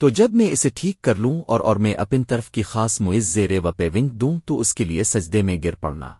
تو جب میں اسے ٹھیک کر لوں اور اور میں اپن طرف کی خاص معیز زیر و پیونگ دوں تو اس کے لیے سجدے میں گر پڑنا۔